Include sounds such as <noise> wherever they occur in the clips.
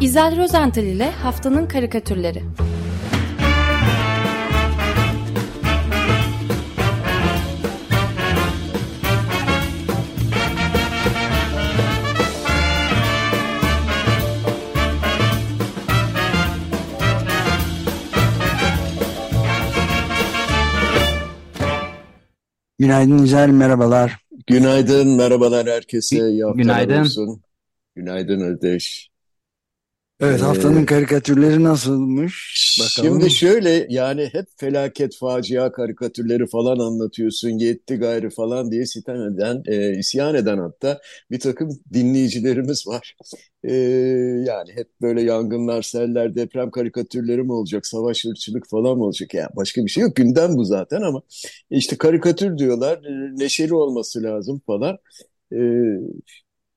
İzel Rozental ile Haftanın Karikatürleri Günaydın İzel, merhabalar. Günaydın, merhabalar herkese. İyi haftalar Günaydın. olsun. Günaydın Özdeş. Evet, Ee, haftanın karikatürleri nasılmış? Bakalım. Şimdi şöyle yani hep felaket, facia karikatürleri falan anlatıyorsun. Yetti gayrı falan diye sitem eden, e, isyan eden hatta bir takım dinleyicilerimiz var. E, yani hep böyle yangınlar, seller, deprem karikatürleri mi olacak, savaş, ırkçılık falan mı olacak? Yani başka bir şey yok. Gündem bu zaten ama işte karikatür diyorlar, e, neşeli olması lazım falan. E,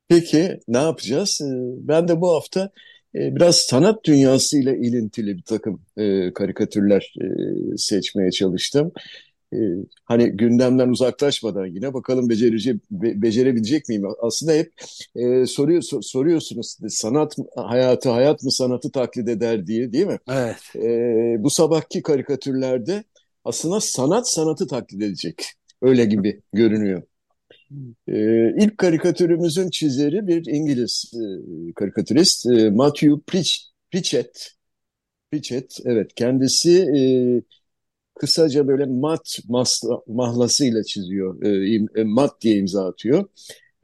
peki ne yapacağız? Ben de bu hafta e, biraz sanat dünyasıyla ilintili bir takım e, karikatürler e, seçmeye çalıştım. E, hani gündemden uzaklaşmadan yine bakalım becerici, be- becerebilecek miyim? Aslında hep e, soruyor, so- soruyorsunuz sanat hayatı, hayat mı sanatı taklit eder diye değil mi? Evet, E, bu sabahki karikatürlerde aslında sanat sanatı taklit edecek. Öyle gibi görünüyor. Ee, ilk karikatürümüzün çizeri bir İngiliz e, karikatürist e, Matthew Pritch- Pritchett. Pritchett, evet kendisi e, kısaca böyle mat masla, mahlasıyla çiziyor. E, e, mat diye imza atıyor.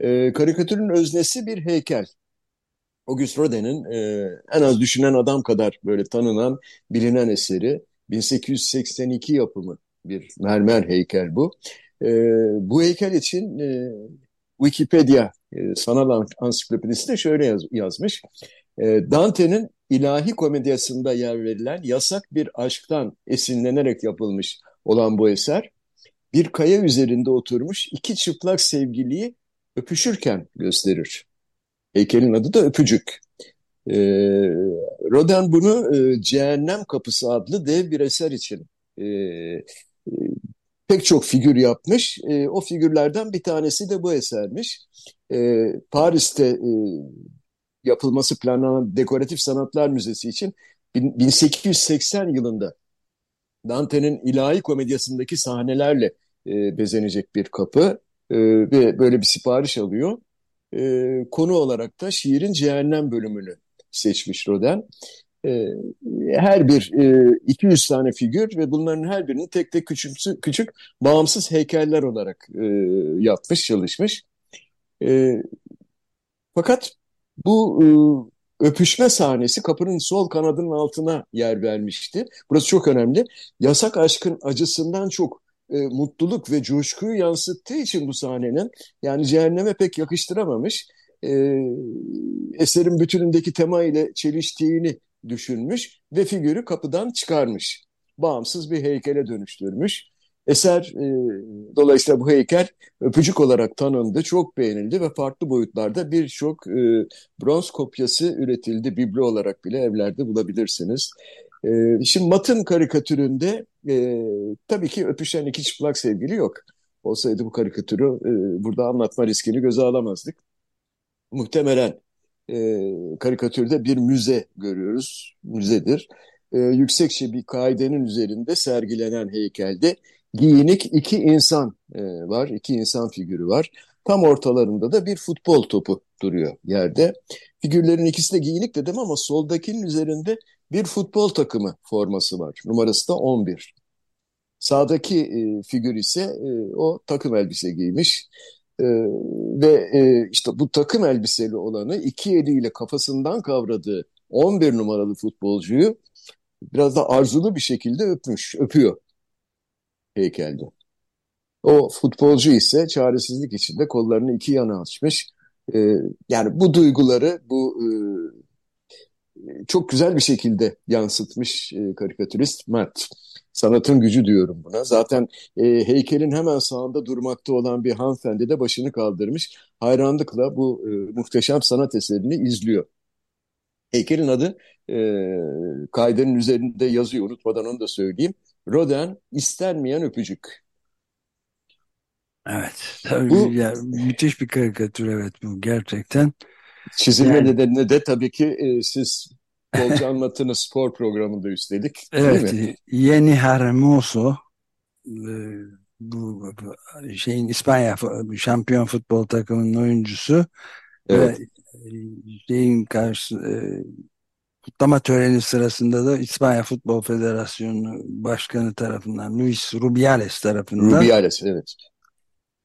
E, karikatürün öznesi bir heykel. Auguste Rodin'in e, en az düşünen adam kadar böyle tanınan, bilinen eseri. 1882 yapımı bir mermer heykel bu. E, bu heykel için e, Wikipedia e, sanal an- ansiklopedisi şöyle yaz- yazmış. E, Dante'nin ilahi komedyasında yer verilen yasak bir aşktan esinlenerek yapılmış olan bu eser, bir kaya üzerinde oturmuş iki çıplak sevgiliyi öpüşürken gösterir. Heykelin adı da Öpücük. E, Rodin bunu e, Cehennem Kapısı adlı dev bir eser için e, e, pek çok figür yapmış. E, o figürlerden bir tanesi de bu esermiş. E, Paris'te e, yapılması planlanan Dekoratif Sanatlar Müzesi için bin- 1880 yılında Dante'nin İlahi Komedyası'ndaki sahnelerle e, bezenecek bir kapı e, ve böyle bir sipariş alıyor. E, konu olarak da şiirin cehennem bölümünü seçmiş Rodin. E, her bir e, 200 tane figür ve bunların her birini tek tek küçük, küçük bağımsız heykeller olarak e, yapmış, çalışmış. E, fakat bu e, öpüşme sahnesi kapının sol kanadının altına yer vermişti. Burası çok önemli. Yasak aşkın acısından çok e, mutluluk ve coşkuyu yansıttığı için bu sahnenin yani cehenneme pek yakıştıramamış. E, eserin bütünündeki tema ile çeliştiğini düşünmüş ve figürü kapıdan çıkarmış. Bağımsız bir heykele dönüştürmüş. Eser e, dolayısıyla bu heykel öpücük olarak tanındı, çok beğenildi ve farklı boyutlarda birçok e, bronz kopyası üretildi. Biblo olarak bile evlerde bulabilirsiniz. E, şimdi Mat'ın karikatüründe e, tabii ki öpüşen iki çıplak sevgili yok. Olsaydı bu karikatürü e, burada anlatma riskini göze alamazdık. Muhtemelen e, karikatürde bir müze görüyoruz, müzedir. E, yüksekçe bir kaidenin üzerinde sergilenen heykelde giyinik iki insan e, var, iki insan figürü var. Tam ortalarında da bir futbol topu duruyor yerde. Figürlerin ikisi de giyinik dedim ama soldakinin üzerinde bir futbol takımı forması var. Numarası da 11. Sağdaki e, figür ise e, o takım elbise giymiş. E, ve e, işte bu takım elbiseli olanı iki eliyle kafasından kavradığı 11 numaralı futbolcuyu biraz da arzulu bir şekilde öpmüş, öpüyor heykelde. O futbolcu ise çaresizlik içinde kollarını iki yana açmış. E, yani bu duyguları bu e, çok güzel bir şekilde yansıtmış e, karikatürist Mert. Sanatın gücü diyorum buna. Zaten e, heykelin hemen sağında durmakta olan bir hanımefendi de başını kaldırmış. Hayranlıkla bu e, muhteşem sanat eserini izliyor. Heykelin adı e, kaidenin üzerinde yazıyor. Unutmadan onu da söyleyeyim. Rodin istenmeyen öpücük. evet. Tabii Bu ya, müthiş bir karikatür evet bu gerçekten. Çizilme yani, nedeni de tabii ki e, siz anlatını spor programında üstelik. Evet, Yeni Hermoso e, bu, bu şeyin İspanya şampiyon futbol takımının oyuncusu evet. ve şeyin karşı e, kutlama töreni sırasında da İspanya Futbol Federasyonu Başkanı tarafından Luis Rubiales tarafından Rubiales evet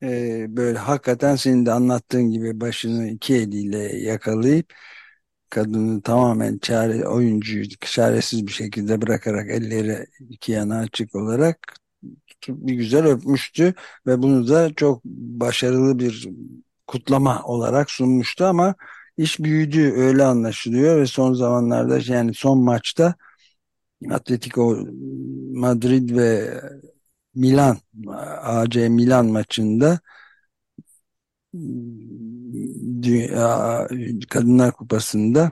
e, böyle hakikaten senin de anlattığın gibi başını iki eliyle yakalayıp kadını tamamen çare, oyuncuyu çaresiz bir şekilde bırakarak elleri iki yana açık olarak bir güzel öpmüştü ve bunu da çok başarılı bir kutlama olarak sunmuştu ama iş büyüdü öyle anlaşılıyor ve son zamanlarda yani son maçta Atletico Madrid ve Milan AC Milan maçında Kadınlar Kupası'nda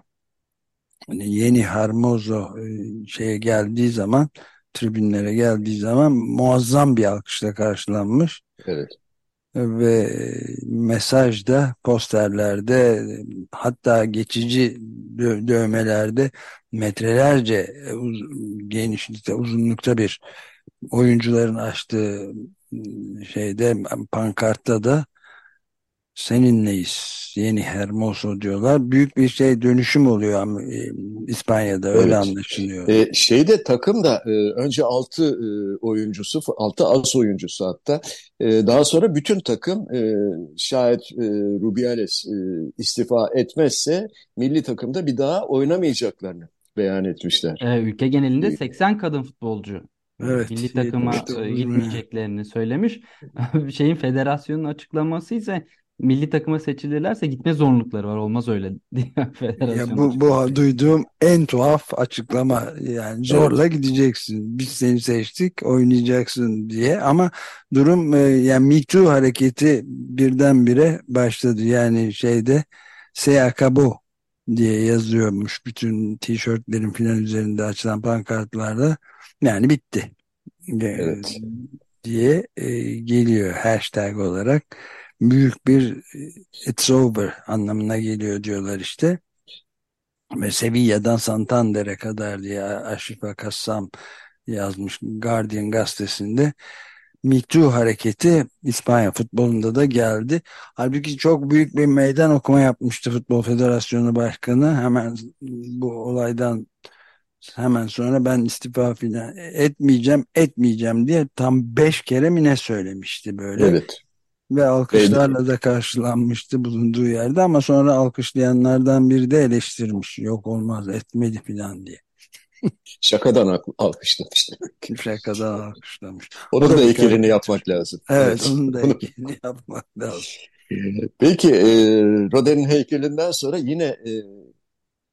hani yeni Hermoso e, şeye geldiği zaman tribünlere geldiği zaman muazzam bir alkışla karşılanmış. Evet. Ve mesajda, posterlerde hatta geçici dö dövmelerde metrelerce genişlikte, uzunlukta bir oyuncuların açtığı şeyde pankartta da seninleyiz yeni Hermoso diyorlar. Büyük bir şey dönüşüm oluyor e, İspanya'da öyle evet. anlaşılıyor. E, şeyde takım da e, önce 6 e, oyuncusu 6 az oyuncusu hatta e, daha sonra bütün takım e, şayet e, Rubiales e, istifa etmezse milli takımda bir daha oynamayacaklarını beyan etmişler. E, ülke genelinde 80 kadın futbolcu Evet, milli takıma e, gitmeyeceklerini söylemiş. <laughs> Şeyin federasyonun açıklaması ise milli takıma seçilirlerse gitme zorunlulukları var. Olmaz öyle <laughs> diye federasyon. Ya bu, bu duyduğum en tuhaf açıklama. Yani zorla evet. gideceksin. Biz seni seçtik, oynayacaksın diye. Ama durum e, yani Me Too hareketi birdenbire başladı. Yani şeyde se acabó diye yazıyormuş bütün tişörtlerin filan üzerinde açılan pankartlarda. Yani bitti. Evet. diye e, geliyor hashtag olarak büyük bir e, it's over anlamına geliyor diyorlar işte. Ve Sevilla'dan Santander'e kadar diye Aşifa Kassam yazmış Guardian gazetesinde. Too hareketi İspanya futbolunda da geldi. Halbuki çok büyük bir meydan okuma yapmıştı Futbol Federasyonu Başkanı. Hemen bu olaydan hemen sonra ben istifa filan etmeyeceğim, etmeyeceğim diye tam beş kere mi ne söylemişti böyle. Evet. Ve alkışlarla da karşılanmıştı bulunduğu yerde ama sonra alkışlayanlardan biri de eleştirmiş. Yok olmaz etmedi filan diye. <laughs> Şakadan alkışlamış. Şakadan alkışlamış. Onun da heykelini yapmak lazım. Evet, onun da heykelini yapmak lazım. Peki e, Rodin'in heykelinden sonra yine e,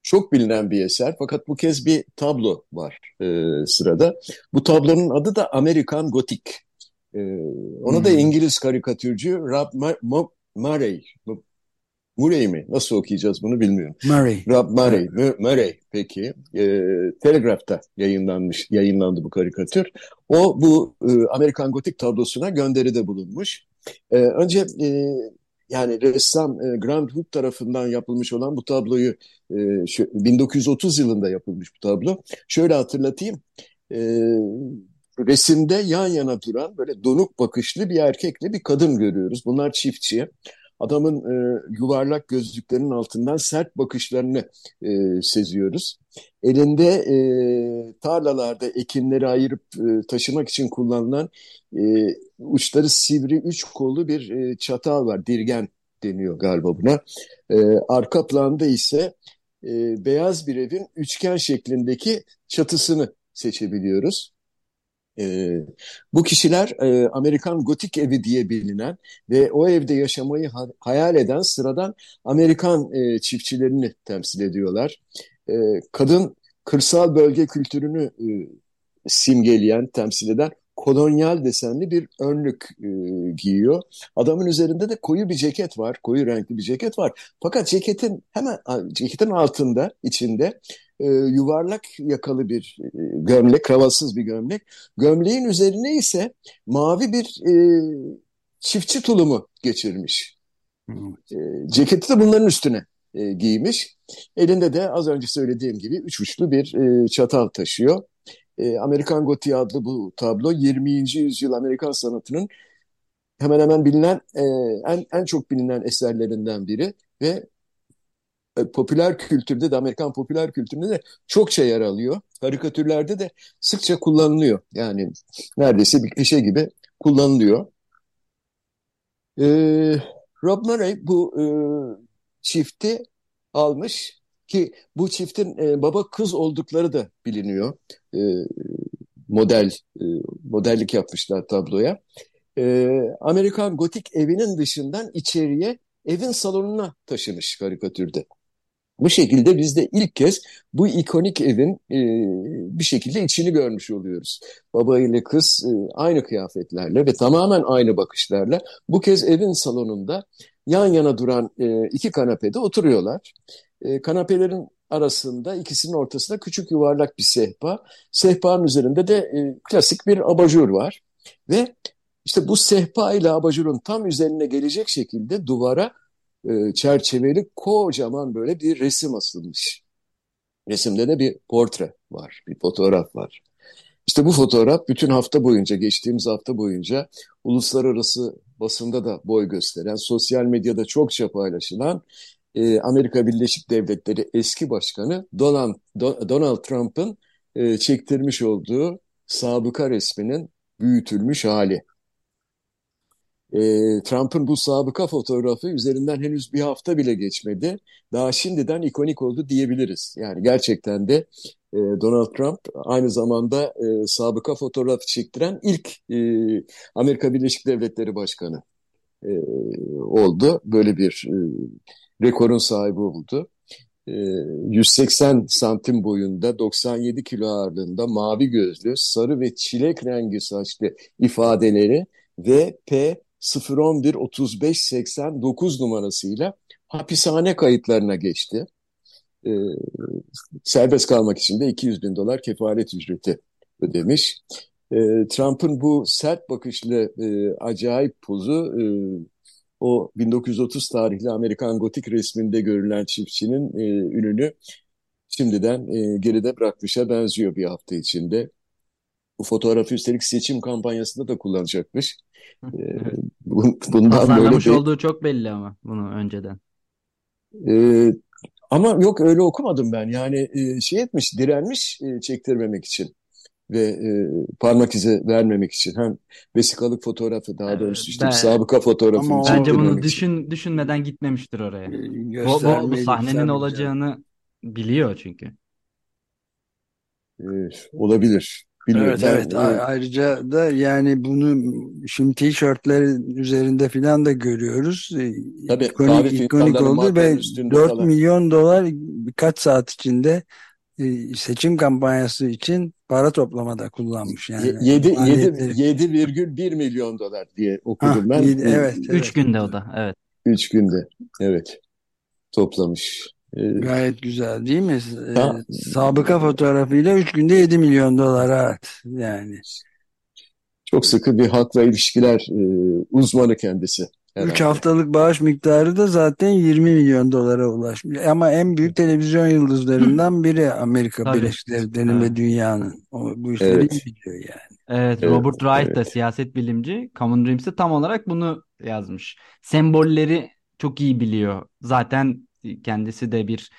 çok bilinen bir eser fakat bu kez bir tablo var e, sırada. Bu tablonun adı da Amerikan Gotik. E, onu hmm. da İngiliz karikatürcü Rob Murray, Murray mi? Nasıl okuyacağız bunu bilmiyorum. Murray. Rob Murray. Murray peki. E, Telegraph'ta yayınlanmış, yayınlandı bu karikatür. O bu e, Amerikan Gotik tablosuna gönderide bulunmuş. E, önce e, yani ressam e, Grant Wood tarafından yapılmış olan bu tabloyu e, şu, 1930 yılında yapılmış bu tablo. Şöyle hatırlatayım. E, resimde yan yana duran böyle donuk bakışlı bir erkekle bir kadın görüyoruz. Bunlar çiftçi. Adamın e, yuvarlak gözlüklerinin altından sert bakışlarını e, seziyoruz. Elinde e, tarlalarda ekinleri ayırıp e, taşımak için kullanılan e, uçları sivri üç kollu bir e, çatal var. Dirgen deniyor galiba buna. E, arka planda ise e, beyaz bir evin üçgen şeklindeki çatısını seçebiliyoruz. E, bu kişiler e, Amerikan Gotik Evi diye bilinen ve o evde yaşamayı ha hayal eden sıradan Amerikan e, çiftçilerini temsil ediyorlar. E, kadın kırsal bölge kültürünü e, simgeleyen, temsil eden kolonyal desenli bir önlük e, giyiyor. Adamın üzerinde de koyu bir ceket var, koyu renkli bir ceket var. Fakat ceketin hemen ceketin altında, içinde e, yuvarlak yakalı bir e, gömlek, kravatsız bir gömlek. Gömleğin üzerine ise mavi bir e, çiftçi tulumu geçirmiş. E, ceketi de bunların üstüne e, giymiş. Elinde de az önce söylediğim gibi üç uçlu bir e, çatal taşıyor. E, Amerikan Gotiği adlı bu tablo 20. yüzyıl Amerikan sanatının hemen hemen bilinen e, en, en çok bilinen eserlerinden biri ve e, popüler kültürde de Amerikan popüler kültüründe de çokça yer alıyor. Karikatürlerde de sıkça kullanılıyor. Yani neredeyse bir klişe gibi kullanılıyor. Ee, Rob Murray bu e, çifti almış ki bu çiftin e, baba kız oldukları da biliniyor. E, model e, modellik yapmışlar tabloya. E, Amerikan gotik evinin dışından içeriye evin salonuna taşımış karikatürde. Bu şekilde biz de ilk kez bu ikonik evin e, bir şekilde içini görmüş oluyoruz. Baba ile kız e, aynı kıyafetlerle ve tamamen aynı bakışlarla bu kez evin salonunda yan yana duran e, iki kanapede oturuyorlar. E, kanapelerin arasında ikisinin ortasında küçük yuvarlak bir sehpa. Sehpanın üzerinde de e, klasik bir abajur var. Ve işte bu sehpa ile abajurun tam üzerine gelecek şekilde duvara e, çerçeveli kocaman böyle bir resim asılmış. Resimde de bir portre var, bir fotoğraf var. İşte bu fotoğraf bütün hafta boyunca, geçtiğimiz hafta boyunca uluslararası basında da boy gösteren, sosyal medyada çokça paylaşılan e, Amerika Birleşik Devletleri eski başkanı Donald, Donald Trump'ın e, çektirmiş olduğu sabıka resminin büyütülmüş hali. E, Trump'ın bu sabıka fotoğrafı üzerinden henüz bir hafta bile geçmedi. Daha şimdiden ikonik oldu diyebiliriz. Yani gerçekten de e, Donald Trump aynı zamanda e, sabıka fotoğrafı çektiren ilk e, Amerika Birleşik Devletleri Başkanı e, oldu. Böyle bir e, rekorun sahibi oldu. 180 santim boyunda 97 kilo ağırlığında mavi gözlü sarı ve çilek rengi saçlı ifadeleri VP 011 35 89 numarasıyla hapishane kayıtlarına geçti. Ee, serbest kalmak için de 200 bin dolar kefaret ücreti ödemiş. Ee, Trump'ın bu sert bakışlı e, acayip pozu e, o 1930 tarihli Amerikan gotik resminde görülen çiftçinin e, ününü şimdiden e, geride bırakmışa benziyor bir hafta içinde. Bu fotoğrafı üstelik seçim kampanyasında da kullanacakmış. E, bundan Tasarlamış böyle olduğu çok belli ama bunu önceden. E, ama yok öyle okumadım ben. Yani e, şey etmiş, direnmiş e, çektirmemek için ve e, parmak izi vermemek için hem vesikalık fotoğrafı daha doğrusu işte ben, sabıka fotoğrafı ama bence bunu düşün için. düşünmeden gitmemiştir oraya. E, bu, bu, bu sahnenin olacağını biliyor çünkü. E, olabilir. Bilmiyorum. Evet, ben, evet. evet. Ayrıca da yani bunu şimdi tişörtler üzerinde falan da görüyoruz. E, Tabii, ikonik, ikonik oldu ve 4 falan. milyon dolar birkaç saat içinde e, seçim kampanyası için para toplamada kullanmış yani. 7,1 milyon dolar diye okudum ha, ben. 7, evet, 3 evet. günde o da evet. 3 günde evet toplamış. Ee, Gayet güzel değil mi? Ha, ee, sabıka fotoğrafıyla 3 günde 7 milyon dolara at yani. Çok sıkı bir halkla ilişkiler e, uzmanı kendisi. 3 haftalık bağış miktarı da zaten 20 milyon dolara ulaşmış. Ama en büyük televizyon yıldızlarından biri Amerika Tabii. Birleşik Devletleri'nin evet. ve dünyanın. O, bu işleri evet. iyi biliyor yani. Evet, evet Robert Wright evet. da siyaset bilimci. Common Dreams'te tam olarak bunu yazmış. Sembolleri çok iyi biliyor. Zaten kendisi de bir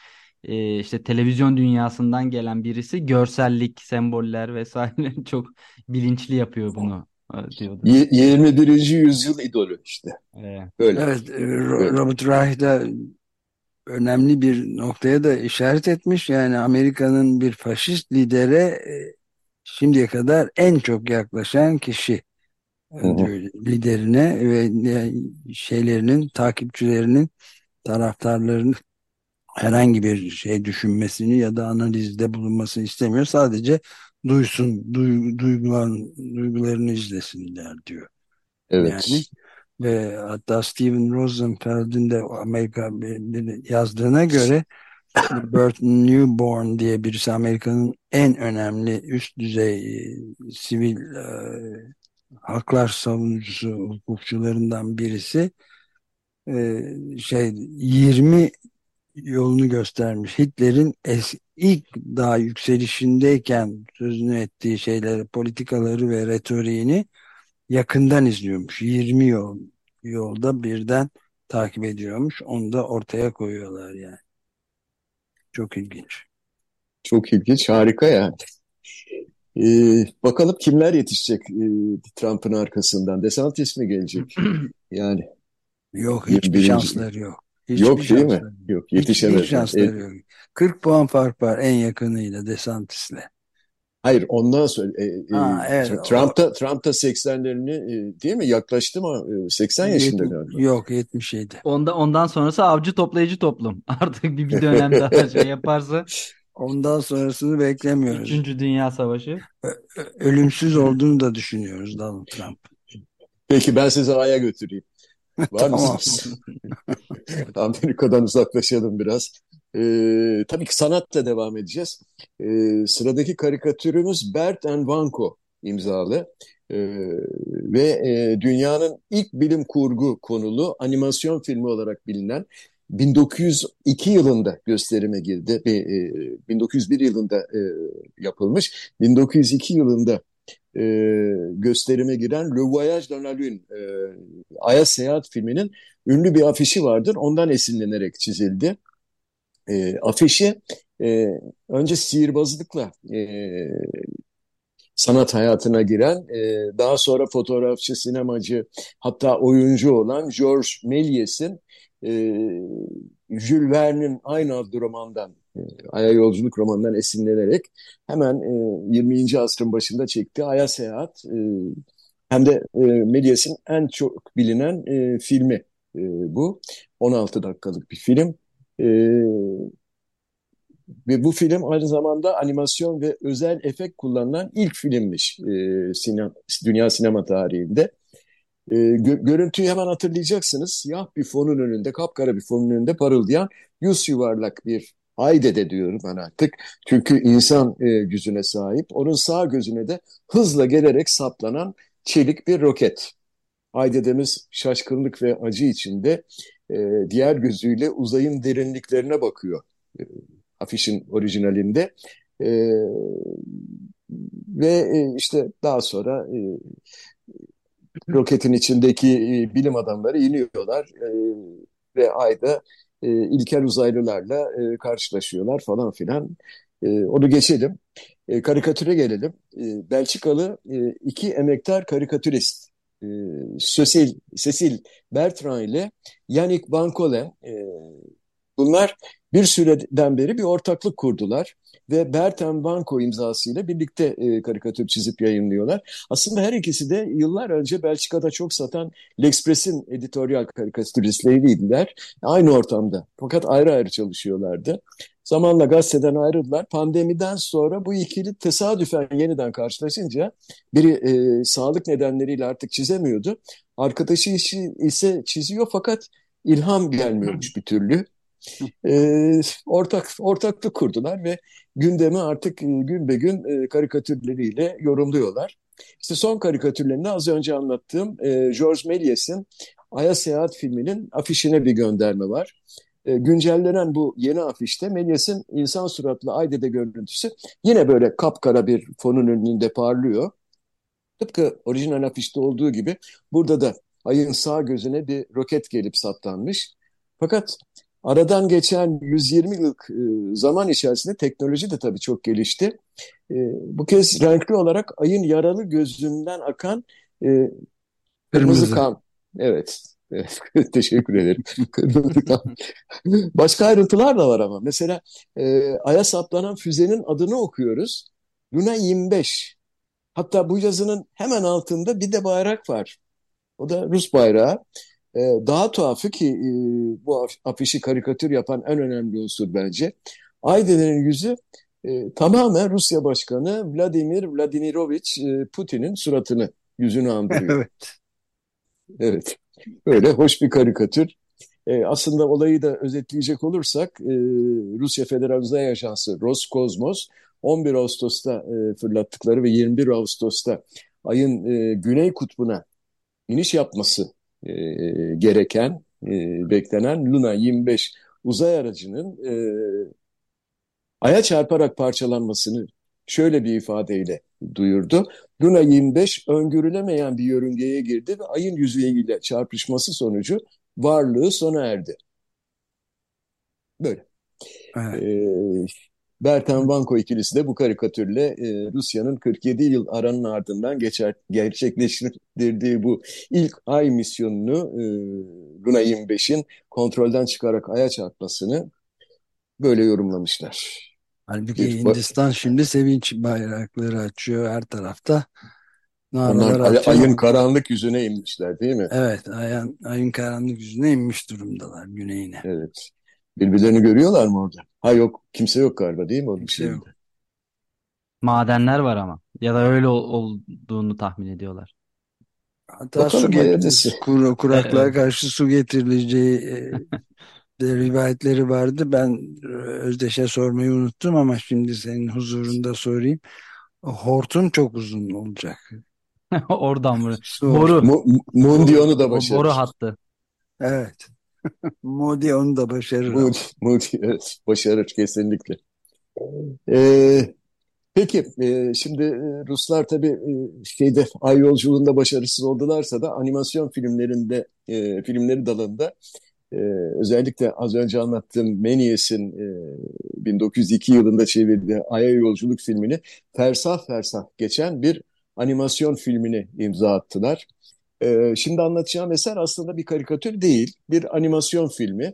e, işte televizyon dünyasından gelen birisi görsellik, semboller vesaire <laughs> çok bilinçli yapıyor bunu e, diyordu. 21. yüzyıl idolü işte. Evet. Böyle. Evet, Robert Reich da önemli bir noktaya da işaret etmiş. Yani Amerika'nın bir faşist lidere e, şimdiye kadar en çok yaklaşan kişi Hı -hı. liderine ve şeylerinin takipçilerinin taraftarların herhangi bir şey düşünmesini ya da analizde bulunmasını istemiyor. Sadece duysun, duy, duygular, duygularını izlesinler diyor. Evet. Yani ve hatta Steven Rosenfeld'in de Amerika yazdığına göre Bert Newborn diye birisi Amerika'nın en önemli üst düzey e, sivil e, haklar savunucusu, hukukçularından birisi e, şey 20 yolunu göstermiş. Hitler'in ilk daha yükselişindeyken sözünü ettiği şeyleri, politikaları ve retoriğini yakından izliyormuş. 20 yol yolda birden takip ediyormuş. Onu da ortaya koyuyorlar yani. Çok ilginç. Çok ilginç, harika yani. Ee, bakalım kimler yetişecek e, Trump'ın arkasından. DeSantis mi gelecek? <clears throat> Yani yok hiçbir şansları yok. Hiçbir yok değil mi? Yok yetişemez. Hiçbir şansları e, yok. 40 puan fark var en yakınıyla DeSantis'le. Hayır ondan sonra e, ha, e, evet, Trump da Trump da 80'lerini e, değil mi yaklaştı mı 80 yaşında galiba. Yok 77. Onda ondan sonrası avcı toplayıcı toplum. <laughs> Artık bir, bir dönem daha <laughs> şey yaparsa Ondan sonrasını beklemiyoruz. Üçüncü Dünya Savaşı. Ölümsüz olduğunu da düşünüyoruz Donald Trump. Peki ben sizi Ay'a götüreyim. <laughs> Var mısınız? <laughs> Amerika'dan uzaklaşalım biraz. Ee, tabii ki sanatla devam edeceğiz. Ee, sıradaki karikatürümüz Bert and Vanko imzalı. Ee, ve e, dünyanın ilk bilim kurgu konulu animasyon filmi olarak bilinen 1902 yılında gösterime girdi. E, 1901 yılında e, yapılmış. 1902 yılında e, gösterime giren Le Voyage dans la Lune, e, Ay'a Seyahat filminin ünlü bir afişi vardır. Ondan esinlenerek çizildi. E, afişi e, önce sihirbazlıkla e, sanat hayatına giren, e, daha sonra fotoğrafçı, sinemacı, hatta oyuncu olan George Méliès'in e, Jules Verne'in aynı adlı romandan, Ay'a Yolculuk romanından esinlenerek hemen e, 20. asrın başında çektiği Ay'a Seyahat e, hem de e, Méliès'in en çok bilinen e, filmi e, bu. 16 dakikalık bir film. E, ve bu film aynı zamanda animasyon ve özel efekt kullanılan ilk filmmiş e, sinem, dünya sinema tarihinde. E, gö görüntüyü hemen hatırlayacaksınız. Siyah bir fonun önünde, kapkara bir fonun önünde parıldayan yüz yuvarlak bir Aydede diyorum ben artık. Çünkü insan e, yüzüne sahip. Onun sağ gözüne de hızla gelerek saplanan çelik bir roket. Aydedemiz şaşkınlık ve acı içinde e, diğer gözüyle uzayın derinliklerine bakıyor. E, afişin orijinalinde. E, ve e, işte daha sonra e, roketin içindeki e, bilim adamları iniyorlar e, ve ayda e, ilkel uzaylılarla e, karşılaşıyorlar falan filan. E, onu geçelim. E, karikatüre gelelim. E, Belçikalı e, iki emektar karikatürist e, Cecil, Cecil Bertrand ile Yannick Bancole e, bunlar bir süreden beri bir ortaklık kurdular ve Bertem Banco imzasıyla birlikte e, karikatür çizip yayınlıyorlar. Aslında her ikisi de yıllar önce Belçika'da çok satan L'Express'in editoryal karikatüristleriydiler. Aynı ortamda fakat ayrı ayrı çalışıyorlardı. Zamanla gazeteden ayrıldılar. Pandemiden sonra bu ikili tesadüfen yeniden karşılaşınca biri e, sağlık nedenleriyle artık çizemiyordu. Arkadaşı işi ise çiziyor fakat ilham gelmiyormuş bir türlü e, ortak ortaklık kurdular ve gündemi artık gün be gün e, karikatürleriyle yorumluyorlar. İşte son karikatürlerinde az önce anlattığım e, George Méliès'in Ay'a Seyahat filminin afişine bir gönderme var. E, güncellenen bu yeni afişte Méliès'in insan suratlı Ayde'de görüntüsü yine böyle kapkara bir fonun önünde parlıyor. Tıpkı orijinal afişte olduğu gibi burada da ayın sağ gözüne bir roket gelip saptanmış. Fakat Aradan geçen 120 yıllık e, zaman içerisinde teknoloji de tabii çok gelişti. E, bu kez renkli olarak ayın yaralı gözünden akan e, kırmızı, kırmızı kan. Evet. Evet, <laughs> teşekkür ederim. Kırmızı kan. Başka ayrıntılar da var ama. Mesela Ay'a saplanan füzenin adını okuyoruz. Luna 25. Hatta bu yazının hemen altında bir de bayrak var. O da Rus bayrağı. E, daha tuhafı ki e, bu afişi karikatür yapan en önemli unsur bence. Aydener'in yüzü e, tamamen Rusya Başkanı Vladimir Vladimirovich e, Putin'in suratını, yüzünü andırıyor. evet. Evet. Böyle hoş bir karikatür. E, aslında olayı da özetleyecek olursak e, Rusya Federal Uzay Ajansı Roskosmos 11 Ağustos'ta e, fırlattıkları ve 21 Ağustos'ta ayın e, güney kutbuna iniş yapması e, gereken, e, beklenen Luna 25 uzay aracının e, aya çarparak parçalanmasını şöyle bir ifadeyle duyurdu. Luna 25 öngörülemeyen bir yörüngeye girdi ve ayın yüzeyiyle çarpışması sonucu varlığı sona erdi. Böyle. Evet. Ee, Bertan Vanko ikilisi de bu karikatürle e, Rusya'nın 47 yıl aranın ardından geçer, gerçekleştirdiği bu ilk ay misyonunu e, Luna 25'in kontrolden çıkarak aya çarpmasını böyle yorumlamışlar. Halbuki bir, Hindistan şimdi sevinç bayrakları açıyor her tarafta. Onlar ay, ayın karanlık yüzüne inmişler değil mi? Evet, ayın, ayın karanlık yüzüne inmiş durumdalar güneyine. Evet. Birbirlerini görüyorlar mı orada? Ha yok, kimse yok galiba değil mi onun kimse yok. Madenler var ama. Ya da öyle olduğunu tahmin ediyorlar. Hatta Bakalım su getirisi. Kur, kuraklığa karşı su getirileceği e, <laughs> de rivayetleri vardı. Ben e, Özdeş'e sormayı unuttum ama şimdi senin huzurunda sorayım. Hortum çok uzun olacak. <laughs> Oradan mı? Boru. Mu, Mundi onu da başarır. Boru hattı. Evet. Modi onu da başarır. Modi, Modi evet, başarır kesinlikle. Ee, peki e, şimdi e, Ruslar tabii e, şeyde ay yolculuğunda başarısız oldularsa da animasyon filmlerinde e, filmleri dalında e, özellikle az önce anlattığım Méliès'in e, 1902 yılında çevirdiği Ay'a Yolculuk filmini fersah fersah geçen bir animasyon filmini imza attılar. Ee, şimdi anlatacağım eser aslında bir karikatür değil, bir animasyon filmi.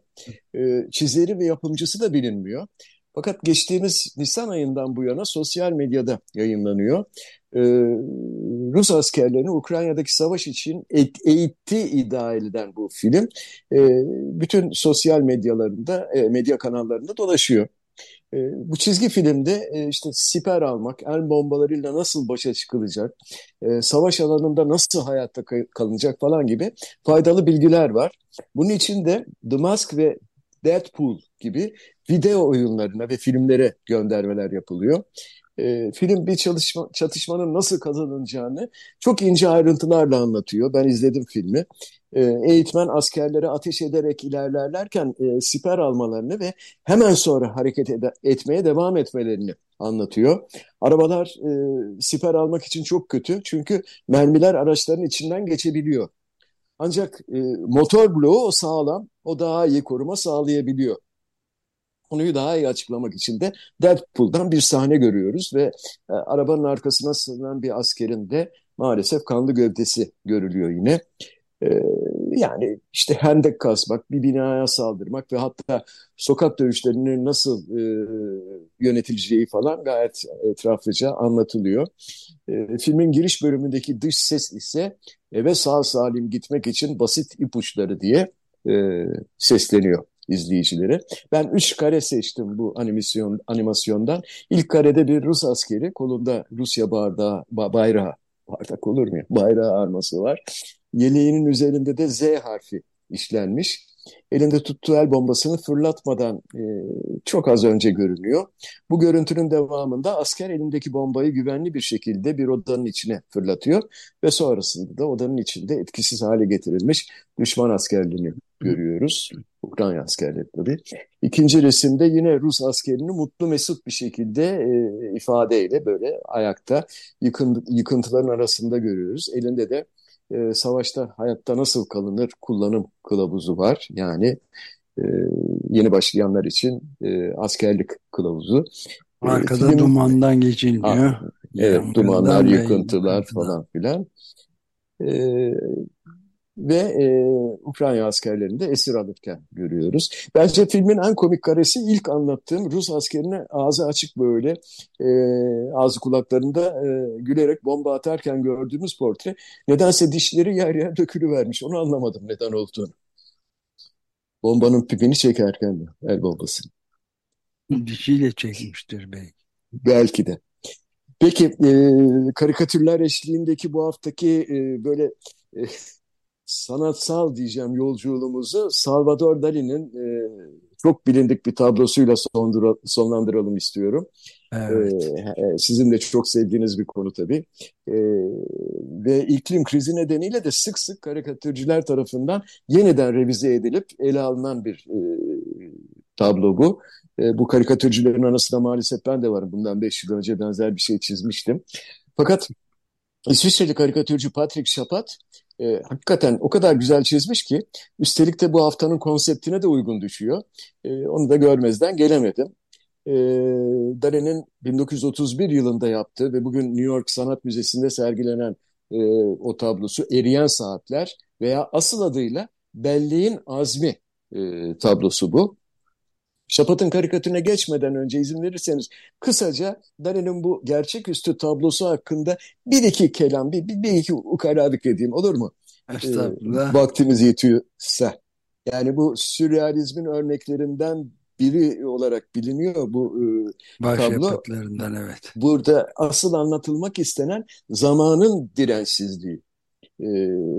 Ee, çizeri ve yapımcısı da bilinmiyor. Fakat geçtiğimiz Nisan ayından bu yana sosyal medyada yayınlanıyor. Ee, Rus askerlerini Ukrayna'daki savaş için eğitti iddia edilen bu film bütün sosyal medyalarında, e, medya kanallarında dolaşıyor. E, bu çizgi filmde e, işte siper almak, el bombalarıyla nasıl başa çıkılacak, e, savaş alanında nasıl hayatta kalınacak falan gibi faydalı bilgiler var. Bunun için de The Mask ve Deadpool gibi video oyunlarına ve filmlere göndermeler yapılıyor. E, film bir çalışma, çatışmanın nasıl kazanılacağını çok ince ayrıntılarla anlatıyor. Ben izledim filmi. E, eğitmen askerlere ateş ederek ilerlerlerken e, siper almalarını ve hemen sonra hareket ed etmeye devam etmelerini anlatıyor. Arabalar e, siper almak için çok kötü çünkü mermiler araçların içinden geçebiliyor. Ancak e, motor bloğu sağlam, o daha iyi koruma sağlayabiliyor. Konuyu daha iyi açıklamak için de Deadpool'dan bir sahne görüyoruz ve e, arabanın arkasına sığınan bir askerin de maalesef kanlı gövdesi görülüyor yine. E, yani işte hendek kazmak, bir binaya saldırmak ve hatta sokak dövüşlerinin nasıl e, yönetileceği falan gayet etraflıca anlatılıyor. E, filmin giriş bölümündeki dış ses ise eve sağ salim gitmek için basit ipuçları diye e, sesleniyor izleyicilere. Ben üç kare seçtim bu animasyon animasyondan. İlk karede bir Rus askeri kolunda Rusya bardağı, bayrağı, bardak olur mu? Bayrağı arması var. Yeleğinin üzerinde de Z harfi işlenmiş. Elinde tuttuğu el bombasını fırlatmadan e, çok az önce görünüyor. Bu görüntünün devamında asker elindeki bombayı güvenli bir şekilde bir odanın içine fırlatıyor ve sonrasında da odanın içinde etkisiz hale getirilmiş düşman askerliğini görüyoruz. Ukrayna askerleri tabii. İkinci resimde yine Rus askerini mutlu mesut bir şekilde e, ifadeyle böyle ayakta yıkın, yıkıntıların arasında görüyoruz. Elinde de e, savaşta hayatta nasıl kalınır kullanım kılavuzu var. Yani e, yeni başlayanlar için e, askerlik kılavuzu. E, Arkada film, dumandan geçilmiyor. Ha, evet, dumanlar, yıkıntılar falan filan. E, ve e, Ukrayna askerlerini de esir alırken görüyoruz. Bence filmin en komik karesi ilk anlattığım Rus askerine ağzı açık böyle e, ağzı kulaklarında e, gülerek bomba atarken gördüğümüz portre. Nedense dişleri yer yer dökülüvermiş. Onu anlamadım neden olduğunu. Bombanın pipini çekerken de el bombasını. Dişiyle çekmiştir belki. Belki de. Peki e, karikatürler eşliğindeki bu haftaki e, böyle e, sanatsal diyeceğim yolculuğumuzu Salvador Dali'nin e, çok bilindik bir tablosuyla sondura, sonlandıralım istiyorum. Evet. Ee, sizin de çok sevdiğiniz bir konu tabii. Ee, ve iklim krizi nedeniyle de sık sık karikatürcüler tarafından yeniden revize edilip ele alınan bir e, tablo bu. E, bu karikatürcülerin arasında maalesef ben de varım. Bundan beş yıl önce benzer bir şey çizmiştim. Fakat İsviçreli karikatürcü Patrick Chapat e, hakikaten o kadar güzel çizmiş ki üstelik de bu haftanın konseptine de uygun düşüyor. E, onu da görmezden gelemedim. E, Dali'nin 1931 yılında yaptığı ve bugün New York Sanat Müzesi'nde sergilenen e, o tablosu Eriyen Saatler veya asıl adıyla Belleğin Azmi e, tablosu bu. Şapat'ın karikatürüne geçmeden önce izin verirseniz kısaca Dali'nin bu gerçeküstü tablosu hakkında bir iki kelam, bir, bir, iki ukalalık edeyim olur mu? Estağfurullah. Ee, vaktimiz yetiyorsa. Yani bu sürrealizmin örneklerinden biri olarak biliniyor bu e, tablo. evet. Burada asıl anlatılmak istenen zamanın dirençsizliği. E,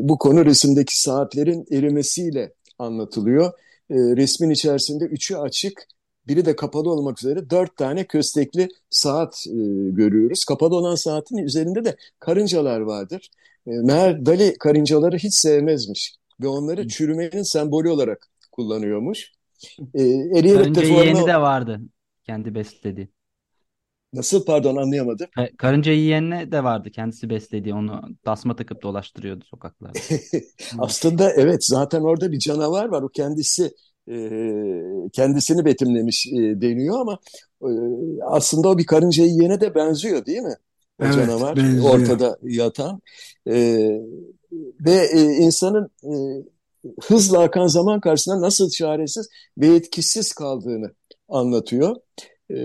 bu konu resimdeki saatlerin erimesiyle anlatılıyor e, resmin içerisinde üçü açık, biri de kapalı olmak üzere dört tane köstekli saat e, görüyoruz. Kapalı olan saatin üzerinde de karıncalar vardır. E, meğer Dali karıncaları hiç sevmezmiş ve onları çürümenin sembolü olarak kullanıyormuş. E, eriyerek Karınca de de vardı kendi beslediği. Nasıl pardon anlayamadım. Karınca yiyenle de vardı kendisi beslediği onu dasma takıp dolaştırıyordu sokaklarda. <laughs> Aslında evet zaten orada bir canavar var o kendisi e, kendisini betimlemiş e, deniyor ama e, aslında o bir karınca yiyene de benziyor değil mi? O evet, canavar benziyor. ortada yatan e, ve e, insanın e, hızla akan zaman karşısında nasıl çaresiz ve etkisiz kaldığını anlatıyor. E,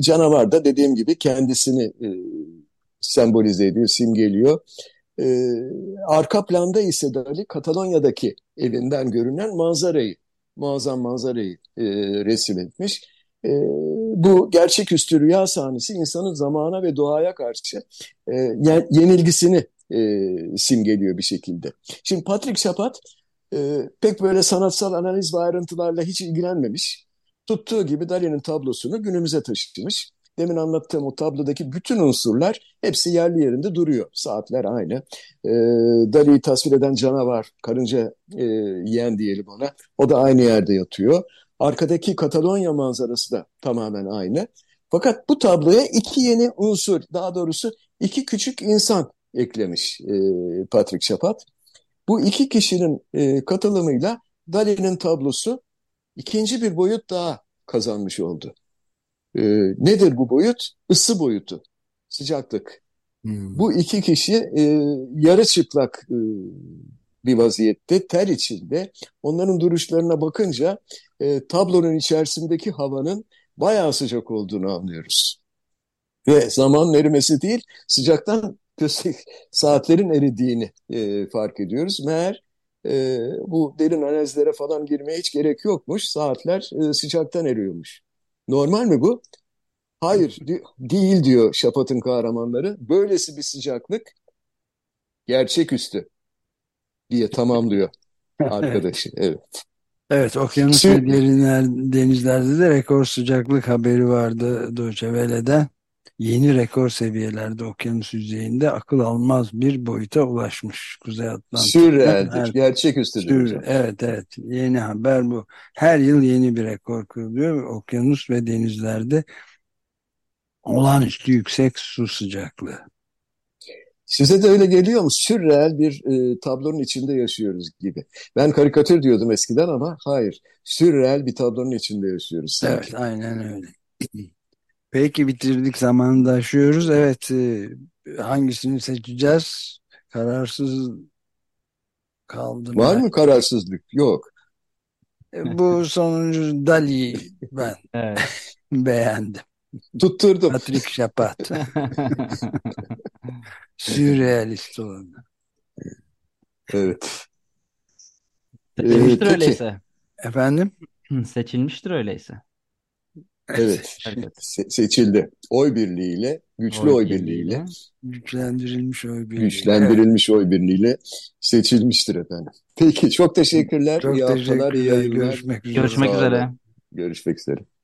canavar da dediğim gibi kendisini e, sembolize ediyor, simgeliyor. E, arka planda ise Dali Katalonya'daki evinden görünen manzarayı, muazzam manzarayı e, resim etmiş. E, bu gerçeküstü rüya sahnesi insanın zamana ve doğaya karşı e, yenilgisini e, simgeliyor bir şekilde. Şimdi Patrick Chapat e, pek böyle sanatsal analiz ve ayrıntılarla hiç ilgilenmemiş tuttuğu gibi Dali'nin tablosunu günümüze taşımış. Demin anlattığım o tablodaki bütün unsurlar hepsi yerli yerinde duruyor. Saatler aynı. E, Dali'yi tasvir eden canavar, karınca e, yiyen diyelim ona. O da aynı yerde yatıyor. Arkadaki Katalonya manzarası da tamamen aynı. Fakat bu tabloya iki yeni unsur, daha doğrusu iki küçük insan eklemiş e, Patrick Chapat. Bu iki kişinin e, katılımıyla Dali'nin tablosu ikinci bir boyut daha kazanmış oldu. E, nedir bu boyut? Isı boyutu, sıcaklık. Hmm. Bu iki kişi e, yarı çıplak e, bir vaziyette, ter içinde. Onların duruşlarına bakınca e, tablonun içerisindeki havanın bayağı sıcak olduğunu anlıyoruz. Ve zaman erimesi değil, sıcaktan <laughs> saatlerin eridiğini e, fark ediyoruz. Meğer e, bu derin analizlere falan girmeye hiç gerek yokmuş. Saatler e, sıcaktan eriyormuş. Normal mi bu? Hayır, değil diyor Şapat'ın kahramanları. Böylesi bir sıcaklık gerçeküstü diye tamamlıyor <laughs> arkadaşı. Evet. Evet, okyanus ve derinler, denizlerde de rekor sıcaklık haberi vardı Deutsche Welle'den yeni rekor seviyelerde okyanus yüzeyinde akıl almaz bir boyuta ulaşmış Kuzey Atlantik'te. Sürrealdir, evet. gerçeküstüdür. Sür, evet, evet. Yeni haber bu. Her yıl yeni bir rekor kırılıyor. Okyanus ve denizlerde olağanüstü yüksek su sıcaklığı. Size de öyle geliyor mu? Sürreel bir e, tablonun içinde yaşıyoruz gibi. Ben karikatür diyordum eskiden ama hayır. Sürreel bir tablonun içinde yaşıyoruz. Sanki. Evet, aynen öyle. <clears throat> Peki bitirdik zamanında aşıyoruz. Evet e, hangisini seçeceğiz? Kararsız kaldım. Var ben. mı kararsızlık? Yok. E, bu sonuncu Dali ben <laughs> <laughs> beğendim. Tutturdum. Patrick Chapat. <laughs> Sürrealist olanı. Evet. Seçilmiştir ee, öyleyse. Efendim? Seçilmiştir öyleyse. <laughs> Evet, Se seçildi. Oy birliğiyle, güçlü oy, oy birliğiyle, güçlendirilmiş oy birliğiyle, güçlendirilmiş oy birliğiyle seçilmiştir efendim. Peki, çok teşekkürler. Çok iyi haftalar, iyi yayınlar. Görüşmek üzere. Görüşmek üzere. Görüşmek üzere.